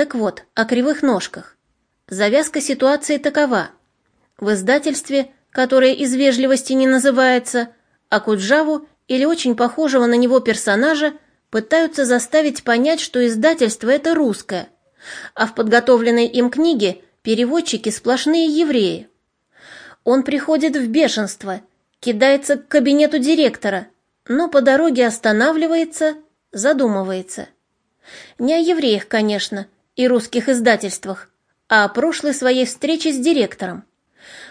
Так вот, о кривых ножках. Завязка ситуации такова. В издательстве, которое из вежливости не называется, Акуджаву или очень похожего на него персонажа пытаются заставить понять, что издательство это русское, а в подготовленной им книге переводчики сплошные евреи. Он приходит в бешенство, кидается к кабинету директора, но по дороге останавливается, задумывается. Не о евреях, конечно, и русских издательствах, а о прошлой своей встрече с директором.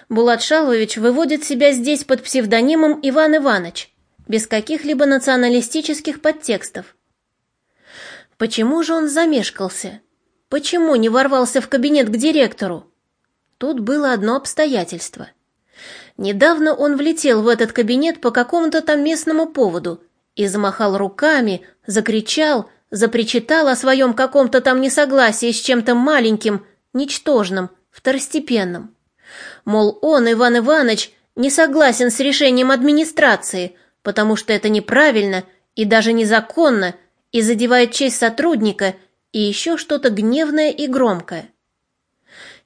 Булат Шалвович выводит себя здесь под псевдонимом Иван Иванович, без каких-либо националистических подтекстов. Почему же он замешкался? Почему не ворвался в кабинет к директору? Тут было одно обстоятельство. Недавно он влетел в этот кабинет по какому-то там местному поводу и замахал руками, закричал, запричитал о своем каком-то там несогласии с чем-то маленьким, ничтожным, второстепенным. Мол, он, Иван Иванович, не согласен с решением администрации, потому что это неправильно и даже незаконно, и задевает честь сотрудника, и еще что-то гневное и громкое.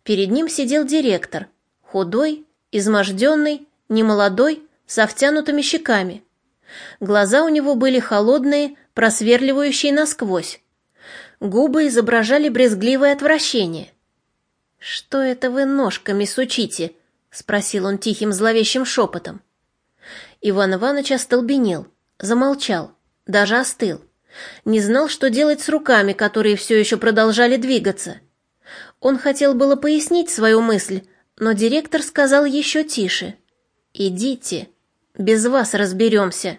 Перед ним сидел директор, худой, изможденный, немолодой, со втянутыми щеками. Глаза у него были холодные, просверливающие насквозь. Губы изображали брезгливое отвращение. «Что это вы ножками сучите?» — спросил он тихим зловещим шепотом. Иван Иванович остолбенел, замолчал, даже остыл. Не знал, что делать с руками, которые все еще продолжали двигаться. Он хотел было пояснить свою мысль, но директор сказал еще тише. «Идите, без вас разберемся».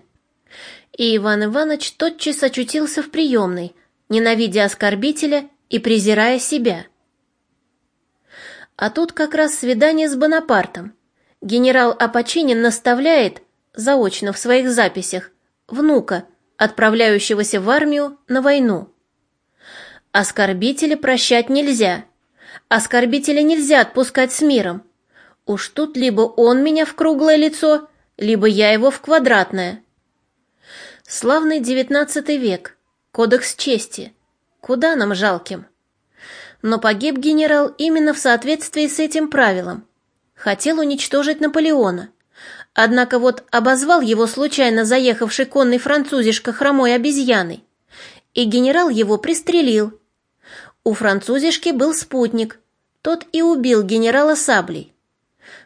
И Иван Иванович тотчас очутился в приемной, ненавидя оскорбителя и презирая себя. А тут как раз свидание с Бонапартом. Генерал Апочинин наставляет, заочно в своих записях, внука, отправляющегося в армию на войну. Оскорбителя прощать нельзя. Оскорбителя нельзя отпускать с миром. Уж тут либо он меня в круглое лицо, либо я его в квадратное. Славный девятнадцатый век, кодекс чести. Куда нам жалким? Но погиб генерал именно в соответствии с этим правилом. Хотел уничтожить Наполеона. Однако вот обозвал его случайно заехавший конный французишка хромой обезьяной, и генерал его пристрелил. У французишки был спутник, тот и убил генерала саблей.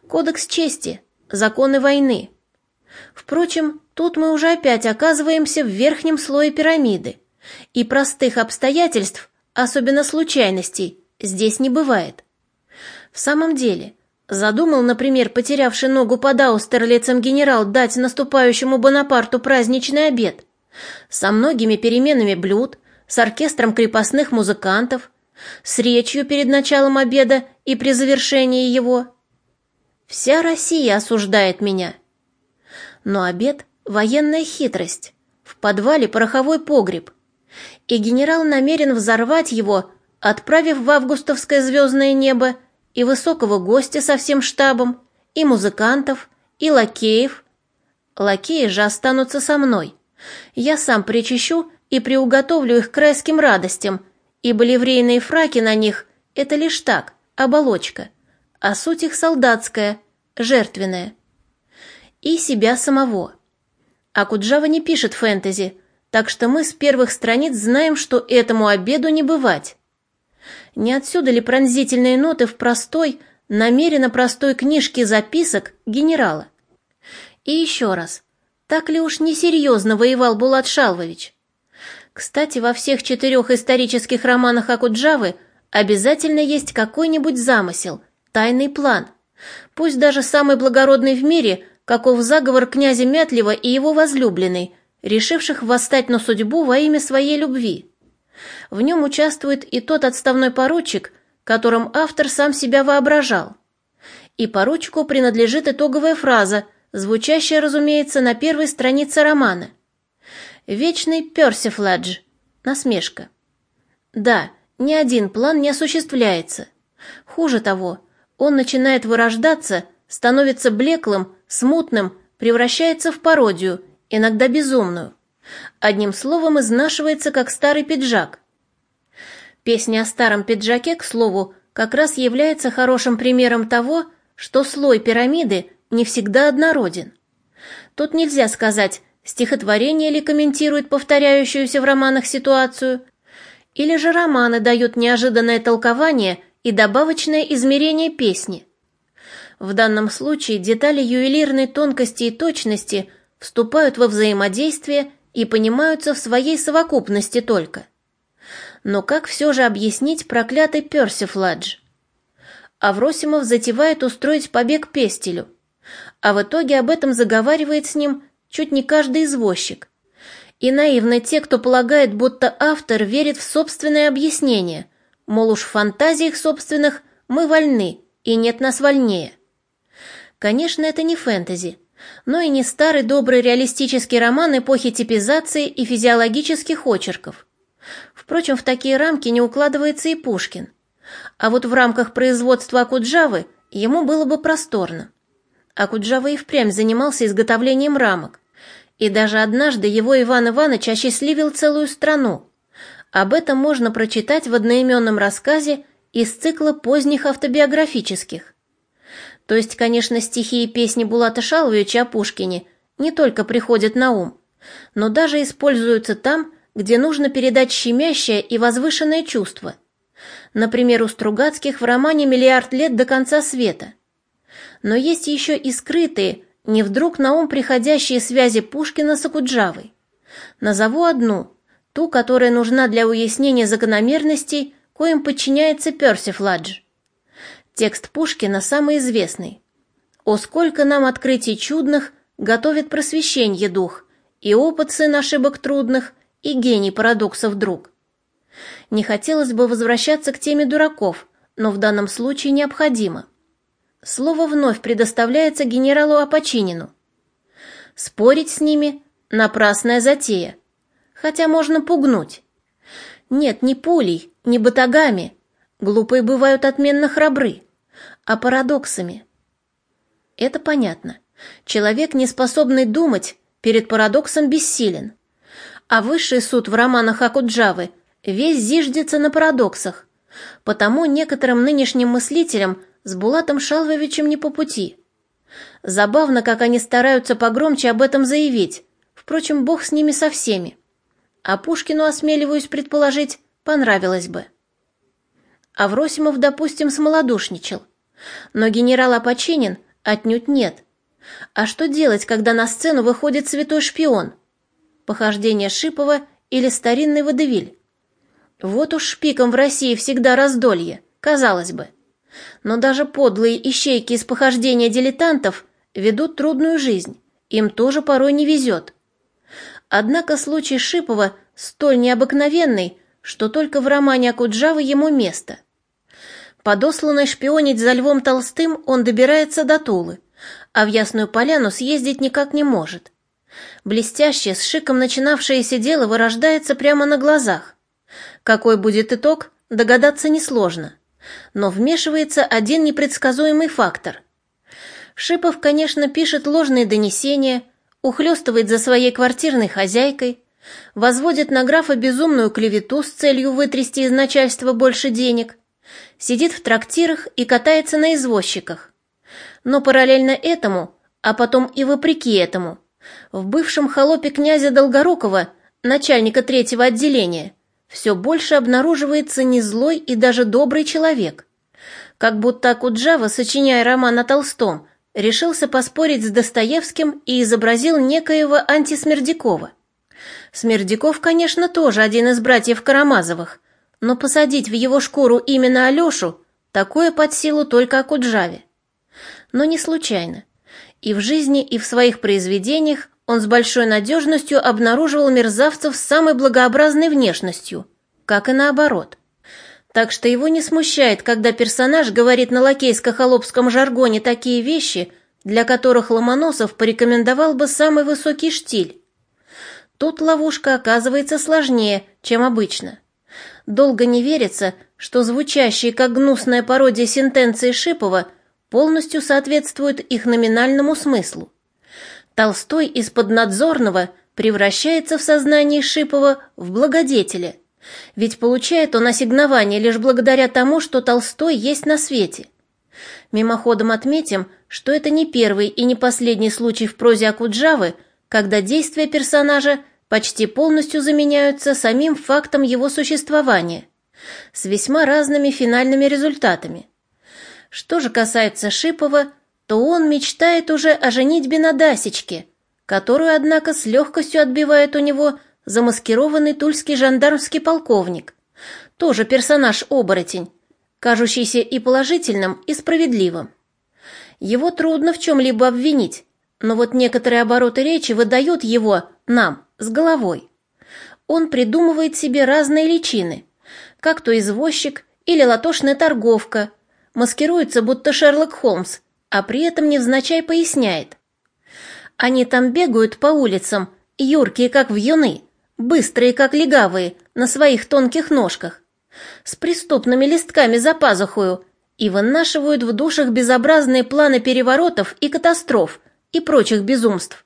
Кодекс чести, законы войны. Впрочем, тут мы уже опять оказываемся в верхнем слое пирамиды, и простых обстоятельств, особенно случайностей, здесь не бывает. В самом деле, Задумал, например, потерявший ногу под Аустерлицем генерал дать наступающему Бонапарту праздничный обед. Со многими переменами блюд, с оркестром крепостных музыкантов, с речью перед началом обеда и при завершении его. Вся Россия осуждает меня. Но обед — военная хитрость. В подвале пороховой погреб. И генерал намерен взорвать его, отправив в августовское звездное небо и высокого гостя со всем штабом, и музыкантов, и лакеев. Лакеи же останутся со мной. Я сам причащу и приуготовлю их к райским радостям, ибо ливрейные фраки на них — это лишь так, оболочка, а суть их солдатская, жертвенная. И себя самого. А Куджава не пишет фэнтези, так что мы с первых страниц знаем, что этому обеду не бывать. Не отсюда ли пронзительные ноты в простой, намеренно простой книжке записок генерала? И еще раз, так ли уж несерьезно воевал Булат Шалвович? Кстати, во всех четырех исторических романах Акуджавы обязательно есть какой-нибудь замысел, тайный план. Пусть даже самый благородный в мире, каков заговор князя Мятлева и его возлюбленной, решивших восстать на судьбу во имя своей любви. В нем участвует и тот отставной поручик, которым автор сам себя воображал. И поручику принадлежит итоговая фраза, звучащая, разумеется, на первой странице романа. «Вечный Персифладж». Насмешка. Да, ни один план не осуществляется. Хуже того, он начинает вырождаться, становится блеклым, смутным, превращается в пародию, иногда безумную. Одним словом, изнашивается, как старый пиджак. Песня о старом пиджаке, к слову, как раз является хорошим примером того, что слой пирамиды не всегда однороден. Тут нельзя сказать, стихотворение ли комментирует повторяющуюся в романах ситуацию, или же романы дают неожиданное толкование и добавочное измерение песни. В данном случае детали ювелирной тонкости и точности вступают во взаимодействие и понимаются в своей совокупности только. Но как все же объяснить проклятый Персифладж? Авросимов затевает устроить побег Пестелю, а в итоге об этом заговаривает с ним чуть не каждый извозчик. И наивны те, кто полагает, будто автор верит в собственное объяснение, мол уж в фантазиях собственных мы вольны, и нет нас вольнее. Конечно, это не фэнтези, но и не старый добрый реалистический роман эпохи типизации и физиологических очерков. Впрочем, в такие рамки не укладывается и Пушкин. А вот в рамках производства Акуджавы ему было бы просторно. Акуджава и впрямь занимался изготовлением рамок. И даже однажды его Иван Иванович осчастливил целую страну. Об этом можно прочитать в одноименном рассказе из цикла поздних автобиографических. То есть, конечно, стихи и песни Булата Шаловича о Пушкине не только приходят на ум, но даже используются там, где нужно передать щемящее и возвышенное чувство. Например, у Стругацких в романе «Миллиард лет до конца света». Но есть еще и скрытые, не вдруг на ум приходящие связи Пушкина с Акуджавой. Назову одну, ту, которая нужна для уяснения закономерностей, коим подчиняется Персифладж. Текст Пушкина самый известный. «О, сколько нам открытий чудных готовит просвещенье дух, и опыт сын ошибок трудных, и гений парадоксов друг». Не хотелось бы возвращаться к теме дураков, но в данном случае необходимо. Слово вновь предоставляется генералу Апочинину. Спорить с ними – напрасная затея, хотя можно пугнуть. Нет, не пулей, не батагами. Глупые бывают отменно храбры а парадоксами. Это понятно. Человек, не способный думать, перед парадоксом бессилен. А высший суд в романах Акуджавы весь зиждется на парадоксах. Потому некоторым нынешним мыслителям с Булатом Шалвовичем не по пути. Забавно, как они стараются погромче об этом заявить. Впрочем, бог с ними со всеми. А Пушкину, осмеливаюсь предположить, понравилось бы. Авросимов, допустим, смолодушничал. Но генерал Апочинин отнюдь нет. А что делать, когда на сцену выходит святой шпион? Похождение Шипова или старинный водевиль? Вот уж шпиком в России всегда раздолье, казалось бы. Но даже подлые ищейки из похождения дилетантов ведут трудную жизнь, им тоже порой не везет. Однако случай Шипова столь необыкновенный, что только в романе Акуджавы ему место – Подосланный шпионить за Львом Толстым, он добирается до Тулы, а в Ясную Поляну съездить никак не может. Блестящее, с шиком начинавшееся дело вырождается прямо на глазах. Какой будет итог, догадаться несложно. Но вмешивается один непредсказуемый фактор. Шипов, конечно, пишет ложные донесения, ухлёстывает за своей квартирной хозяйкой, возводит на графа безумную клевету с целью вытрясти из начальства больше денег, сидит в трактирах и катается на извозчиках. Но параллельно этому, а потом и вопреки этому, в бывшем холопе князя Долгорукова, начальника третьего отделения, все больше обнаруживается не злой и даже добрый человек. Как будто Акуджава, сочиняя роман о Толстом, решился поспорить с Достоевским и изобразил некоего антисмердякова. Смердяков, конечно, тоже один из братьев Карамазовых, но посадить в его шкуру именно Алешу такое под силу только Акуджаве. Но не случайно. И в жизни, и в своих произведениях он с большой надежностью обнаруживал мерзавцев с самой благообразной внешностью, как и наоборот. Так что его не смущает, когда персонаж говорит на лакейско-холопском жаргоне такие вещи, для которых Ломоносов порекомендовал бы самый высокий штиль. Тут ловушка оказывается сложнее, чем обычно. Долго не верится, что звучащие как гнусная пародия сентенции Шипова полностью соответствуют их номинальному смыслу. Толстой из поднадзорного превращается в сознании Шипова в благодетеля, Ведь получает он ассигнование лишь благодаря тому, что Толстой есть на свете. Мимоходом отметим, что это не первый и не последний случай в прозе Акуджавы, когда действия персонажа почти полностью заменяются самим фактом его существования, с весьма разными финальными результатами. Что же касается Шипова, то он мечтает уже о женитьбе на Дасечке, которую, однако, с легкостью отбивает у него замаскированный тульский жандармский полковник, тоже персонаж-оборотень, кажущийся и положительным, и справедливым. Его трудно в чем-либо обвинить, но вот некоторые обороты речи выдают его, нам, с головой. Он придумывает себе разные личины, как то извозчик или латошная торговка, маскируется, будто Шерлок Холмс, а при этом невзначай поясняет. Они там бегают по улицам, юркие, как вьюны, быстрые, как легавые, на своих тонких ножках, с преступными листками за пазухою и вынашивают в душах безобразные планы переворотов и катастроф и прочих безумств.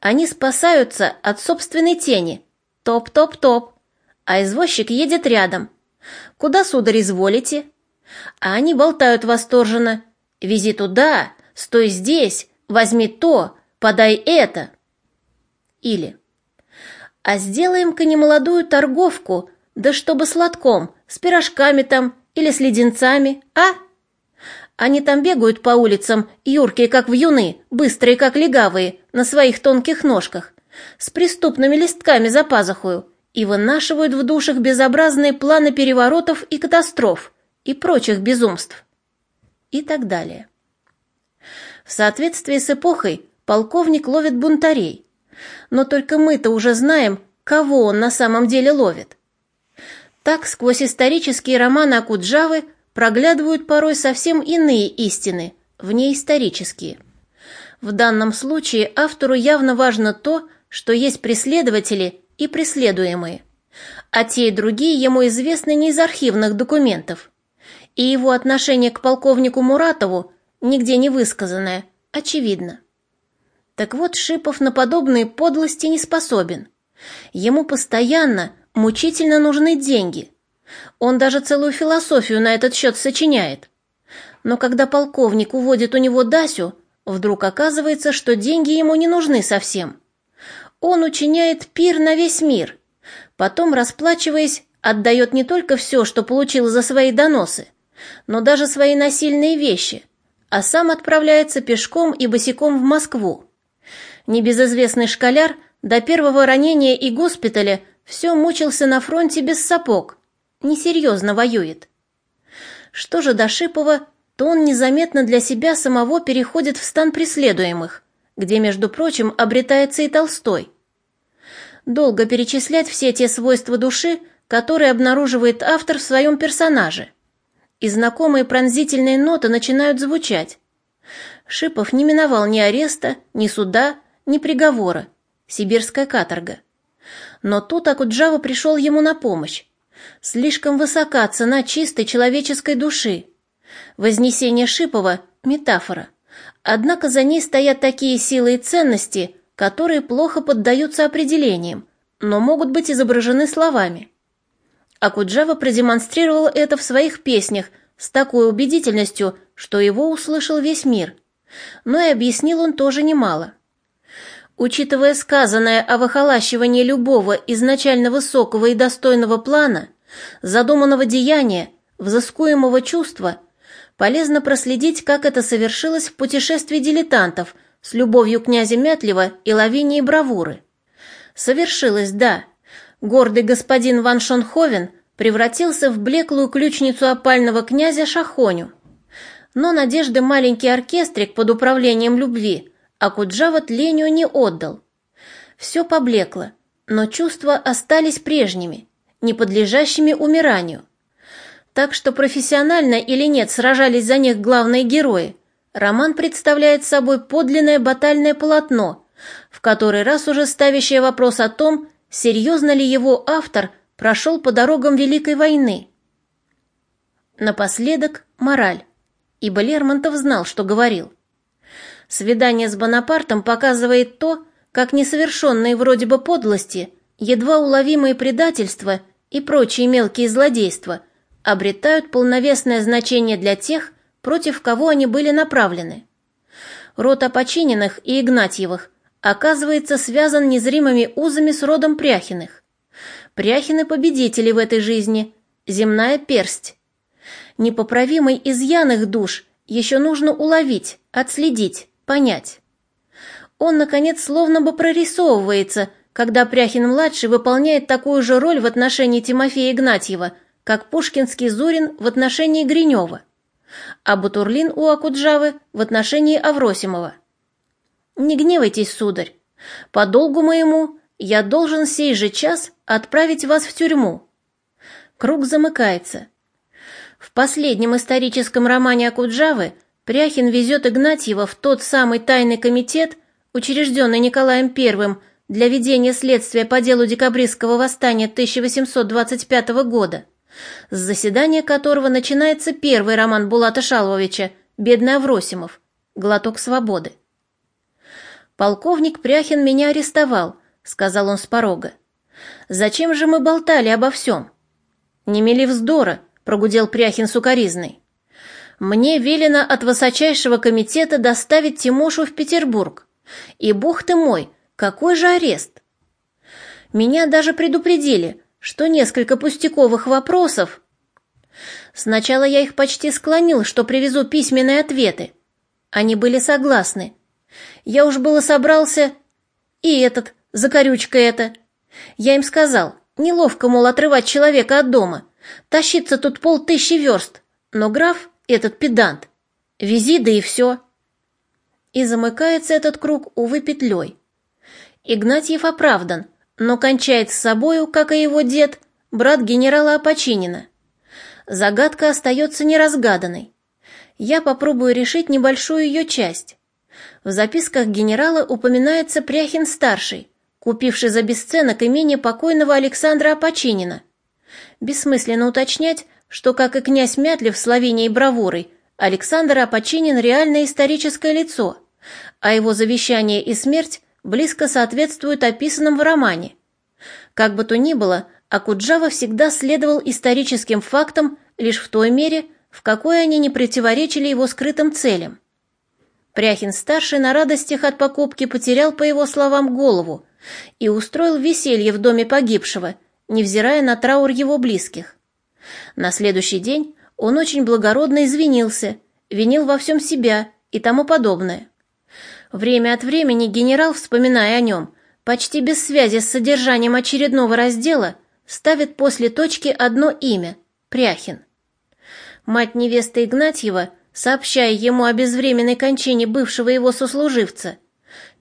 Они спасаются от собственной тени. Топ-топ-топ. А извозчик едет рядом. Куда, сударь, изволите? А они болтают восторженно. Вези туда, стой здесь, возьми то, подай это. Или а сделаем-ка немолодую торговку, да чтобы сладком, с пирожками там или с леденцами, а? Они там бегают по улицам, юркие, как вьюны, быстрые, как легавые, на своих тонких ножках, с преступными листками за пазухою, и вынашивают в душах безобразные планы переворотов и катастроф, и прочих безумств. И так далее. В соответствии с эпохой полковник ловит бунтарей, но только мы-то уже знаем, кого он на самом деле ловит. Так сквозь исторические романы Акуджавы проглядывают порой совсем иные истины, внеисторические. В данном случае автору явно важно то, что есть преследователи и преследуемые, а те и другие ему известны не из архивных документов. И его отношение к полковнику Муратову, нигде не высказанное, очевидно. Так вот, Шипов на подобные подлости не способен. Ему постоянно, мучительно нужны деньги. Он даже целую философию на этот счет сочиняет. Но когда полковник уводит у него Дасю, вдруг оказывается, что деньги ему не нужны совсем. Он учиняет пир на весь мир. Потом, расплачиваясь, отдает не только все, что получил за свои доносы, но даже свои насильные вещи, а сам отправляется пешком и босиком в Москву. Небезызвестный школяр до первого ранения и госпиталя все мучился на фронте без сапог. Несерьезно воюет. Что же до Шипова, то он незаметно для себя самого переходит в стан преследуемых, где, между прочим, обретается и Толстой. Долго перечислять все те свойства души, которые обнаруживает автор в своем персонаже. И знакомые пронзительные ноты начинают звучать. Шипов не миновал ни ареста, ни суда, ни приговора, сибирская каторга. Но тут Акуджава пришел ему на помощь. Слишком высока цена чистой человеческой души. Вознесение Шипова – метафора. Однако за ней стоят такие силы и ценности, которые плохо поддаются определениям, но могут быть изображены словами. Акуджава продемонстрировал это в своих песнях с такой убедительностью, что его услышал весь мир. Но и объяснил он тоже немало. Учитывая сказанное о выхолащивании любого изначально высокого и достойного плана, задуманного деяния, взыскуемого чувства, полезно проследить, как это совершилось в путешествии дилетантов с любовью князя Мятлева и Лавинии Бравуры. Совершилось, да. Гордый господин Ван Шонховен превратился в блеклую ключницу опального князя Шахоню. Но надежды маленький оркестрик под управлением любви – а Куджава тлению не отдал. Все поблекло, но чувства остались прежними, не подлежащими умиранию. Так что профессионально или нет сражались за них главные герои, роман представляет собой подлинное батальное полотно, в который раз уже ставящее вопрос о том, серьезно ли его автор прошел по дорогам Великой войны. Напоследок мораль, ибо Лермонтов знал, что говорил. Свидание с Бонапартом показывает то, как несовершенные вроде бы подлости, едва уловимые предательства и прочие мелкие злодейства обретают полновесное значение для тех, против кого они были направлены. Род Опочининых и Игнатьевых оказывается связан незримыми узами с родом Пряхиных. Пряхины победители в этой жизни, земная персть. Непоправимый изъян их душ еще нужно уловить, отследить, понять. Он, наконец, словно бы прорисовывается, когда Пряхин-младший выполняет такую же роль в отношении Тимофея Игнатьева, как пушкинский Зурин в отношении Гринева, а Бутурлин у Акуджавы в отношении Авросимова. Не гневайтесь, сударь. По долгу моему я должен сей же час отправить вас в тюрьму. Круг замыкается. В последнем историческом романе Акуджавы Пряхин везет Игнатьева в тот самый тайный комитет, учрежденный Николаем I для ведения следствия по делу декабристского восстания 1825 года, с заседания которого начинается первый роман Булата Шалвовича «Бедный Авросимов. Глоток свободы». «Полковник Пряхин меня арестовал», — сказал он с порога. «Зачем же мы болтали обо всем?» «Не мели вздора», — прогудел Пряхин сукоризный. «Мне велено от высочайшего комитета доставить Тимошу в Петербург. И, бог ты мой, какой же арест?» Меня даже предупредили, что несколько пустяковых вопросов... Сначала я их почти склонил, что привезу письменные ответы. Они были согласны, я уж было собрался... И этот, закорючка это. Я им сказал, неловко, мол, отрывать человека от дома. Тащиться тут полтыщи верст. Но граф, этот педант, вези, да и все. И замыкается этот круг, увы, петлей. Игнатьев оправдан, но кончает с собою, как и его дед, брат генерала Опочинина. Загадка остается неразгаданной. Я попробую решить небольшую ее часть. В записках генерала упоминается Пряхин-старший, купивший за бесценок имение покойного Александра Опочинина. Бессмысленно уточнять, что, как и князь Мятлев Словенией бравурой, Александр Опочинин – реальное историческое лицо, а его завещание и смерть близко соответствуют описанным в романе. Как бы то ни было, Акуджава всегда следовал историческим фактам лишь в той мере, в какой они не противоречили его скрытым целям. Пряхин-старший на радостях от покупки потерял, по его словам, голову и устроил веселье в доме погибшего, невзирая на траур его близких. На следующий день он очень благородно извинился, винил во всем себя и тому подобное. Время от времени генерал, вспоминая о нем, почти без связи с содержанием очередного раздела, ставит после точки одно имя – Пряхин. Мать невесты Игнатьева – сообщая ему о безвременной кончине бывшего его сослуживца.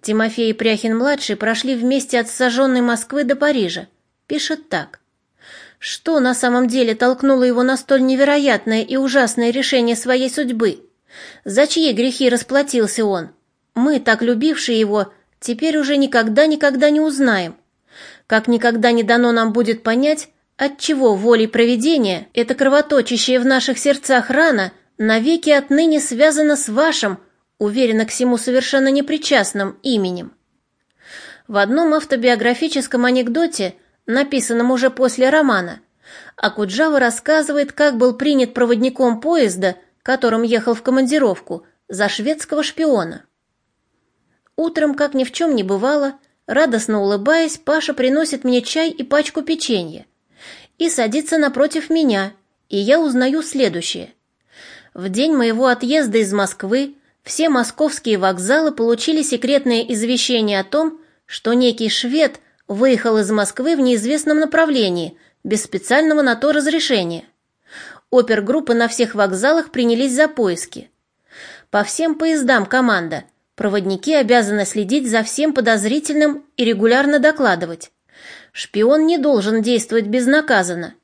Тимофей и Пряхин-младший прошли вместе от сожженной Москвы до Парижа. Пишет так. Что на самом деле толкнуло его на столь невероятное и ужасное решение своей судьбы? За чьи грехи расплатился он? Мы, так любившие его, теперь уже никогда-никогда не узнаем. Как никогда не дано нам будет понять, отчего волей провидения эта кровоточащая в наших сердцах рана – навеки отныне связано с вашим, уверенно к всему совершенно непричастным именем. В одном автобиографическом анекдоте, написанном уже после романа, Акуджава рассказывает, как был принят проводником поезда, которым ехал в командировку, за шведского шпиона. Утром, как ни в чем не бывало, радостно улыбаясь, Паша приносит мне чай и пачку печенья и садится напротив меня, и я узнаю следующее. В день моего отъезда из Москвы все московские вокзалы получили секретное извещение о том, что некий швед выехал из Москвы в неизвестном направлении, без специального на то разрешения. Опергруппы на всех вокзалах принялись за поиски. По всем поездам команда. Проводники обязаны следить за всем подозрительным и регулярно докладывать. Шпион не должен действовать безнаказанно.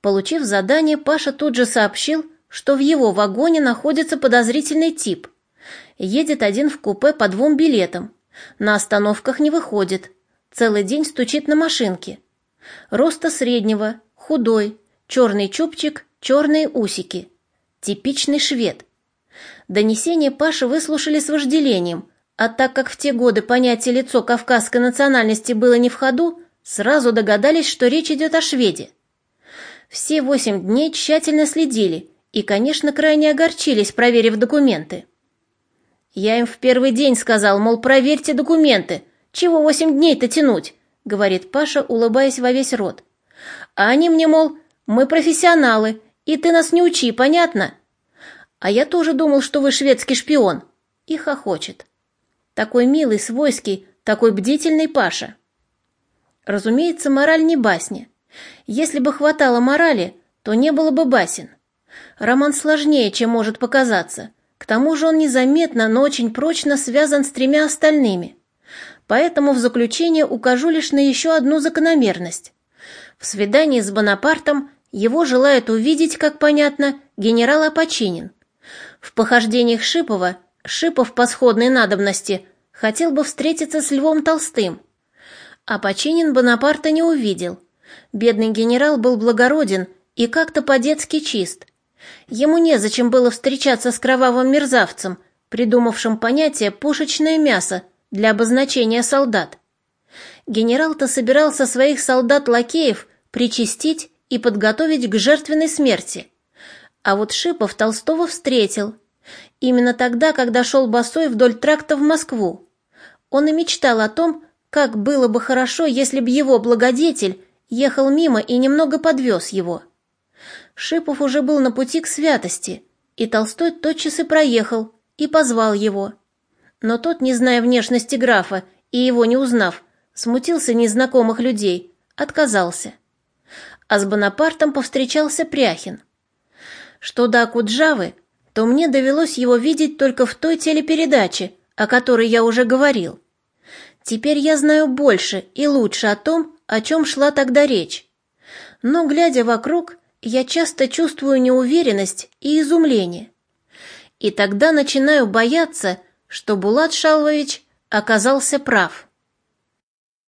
Получив задание, Паша тут же сообщил, что в его вагоне находится подозрительный тип. Едет один в купе по двум билетам. На остановках не выходит. Целый день стучит на машинке. Роста среднего, худой, черный чубчик, черные усики. Типичный швед. Донесение Паши выслушали с вожделением, а так как в те годы понятие лицо кавказской национальности было не в ходу, сразу догадались, что речь идет о шведе. Все восемь дней тщательно следили и, конечно, крайне огорчились, проверив документы. «Я им в первый день сказал, мол, проверьте документы. Чего восемь дней-то тянуть?» — говорит Паша, улыбаясь во весь рот. «А они мне, мол, мы профессионалы, и ты нас не учи, понятно?» «А я тоже думал, что вы шведский шпион». И хохочет. Такой милый, свойский, такой бдительный Паша. Разумеется, мораль не басня. Если бы хватало морали, то не было бы басен. Роман сложнее, чем может показаться. К тому же он незаметно, но очень прочно связан с тремя остальными. Поэтому в заключение укажу лишь на еще одну закономерность. В свидании с Бонапартом его желает увидеть, как понятно, генерал Апочинин. В похождениях Шипова Шипов по сходной надобности хотел бы встретиться с Львом Толстым. А Починин Бонапарта не увидел. Бедный генерал был благороден и как-то по-детски чист. Ему незачем было встречаться с кровавым мерзавцем, придумавшим понятие «пушечное мясо» для обозначения солдат. Генерал-то собирался своих солдат-лакеев причастить и подготовить к жертвенной смерти. А вот Шипов Толстого встретил. Именно тогда, когда шел босой вдоль тракта в Москву. Он и мечтал о том, как было бы хорошо, если б его благодетель ехал мимо и немного подвез его. Шипов уже был на пути к святости, и Толстой тотчас и проехал, и позвал его. Но тот, не зная внешности графа и его не узнав, смутился незнакомых людей, отказался. А с Бонапартом повстречался Пряхин. Что до Акуджавы, то мне довелось его видеть только в той телепередаче, о которой я уже говорил. Теперь я знаю больше и лучше о том, о чем шла тогда речь. Но, глядя вокруг, я часто чувствую неуверенность и изумление. И тогда начинаю бояться, что Булат Шалвович оказался прав.